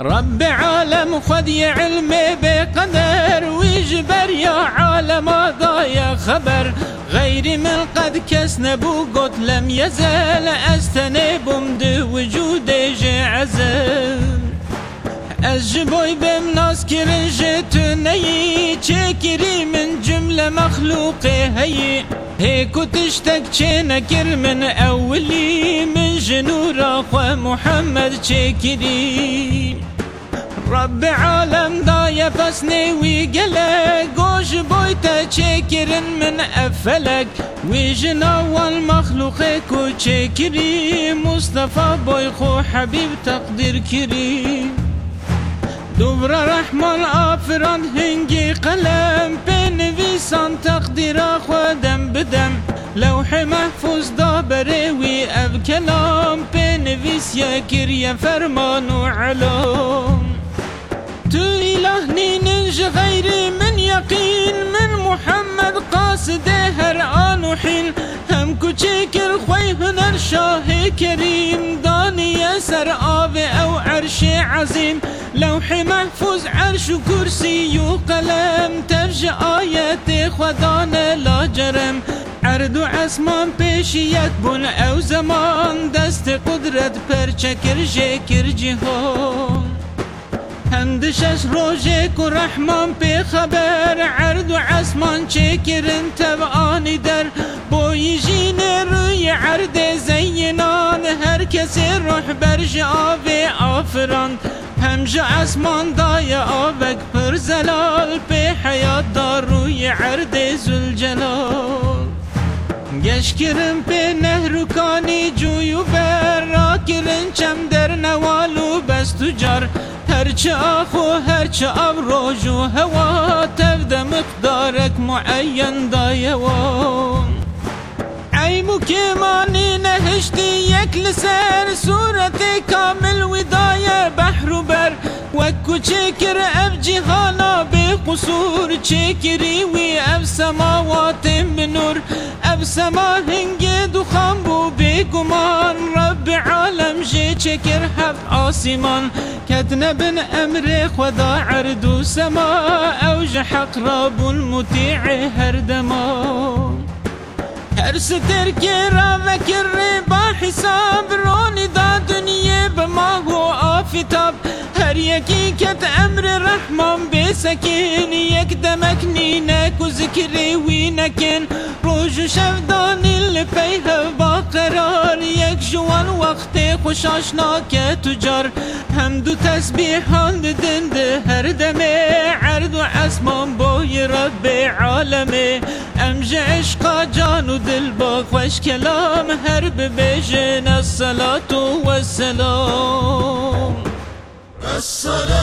رب عالم خذ يا علمي بقدر ويجبر يا عالم ضايا خبر. غيري من قد كس نبو قد لم يزال استنب مد وجودي جي عزل الجبوي بمناس كرنجة نيي تشكري من جملة مخلوقي هي. هيك تشتك نكر من أولي من جنور أخوة محمد تشكري رب عالم دايا بسني ويقلق. قوش بويتا تشكر من أفلك. والمخلوق كو تشكري مصطفى بويخو حبيب تقدير كريم. دبر رحمن آفران هنگي قلم. بنویسان تقدیر خودم بدم. لوح محفوظ دا بروي اف كلام. بنویس يا كريا فرمان وعلام. هر آن وحين هم كوچيكر خوي هنر شاه كريم داني سر آب أو عرش عظيم لوح محفوظ عرش كرسي وقلم تفج آيات خدان لا جرم عرض و اسمان پیشیت بون او زمان. دست قدرت پر چکر جکر جهان. هندشش روزه کو رحمان پی خبر عرض و عصمان تب آنی در. بوی جین روی عرض زینان هر کسی روح جا و آفران. همجا عصمان دای آبک پر زلال پی حیات دار روی عرض زلجلال گش به پی نهرکانی جویو بر را کرن چم در نوالو بستو جار. هرچه آخو هرچه آب روج و هوا تبدا مقدارك معين دايوان عيبو كماني نهشتي يك لسر سورة كامل وداية بحر بر. وكو چكر اب جهانا بقصور چكري وي اب سماوات بنور اب سما هنگي دخان بو بگمان رب عالم جي چكر هف آسمان. كدنا بن أمر خدا عرض سما. أوج حق رب المطيع هردما هر ستر كرا وكر با حساب. روني دا دنيا بما هو آفتاب. هر یکی کت أمر رحمان بسکن یک دمک نینک و ذکر و شب دانی با قرار. یک جوان وقت خوش آشنا که تجار هم دو تسبیحان دنده هر دمه. عرض و اسمان بوی رب عالمه. امج عشقا جان و دل با خوش کلام. هر ببیجن الصلاة والسلام الصلاة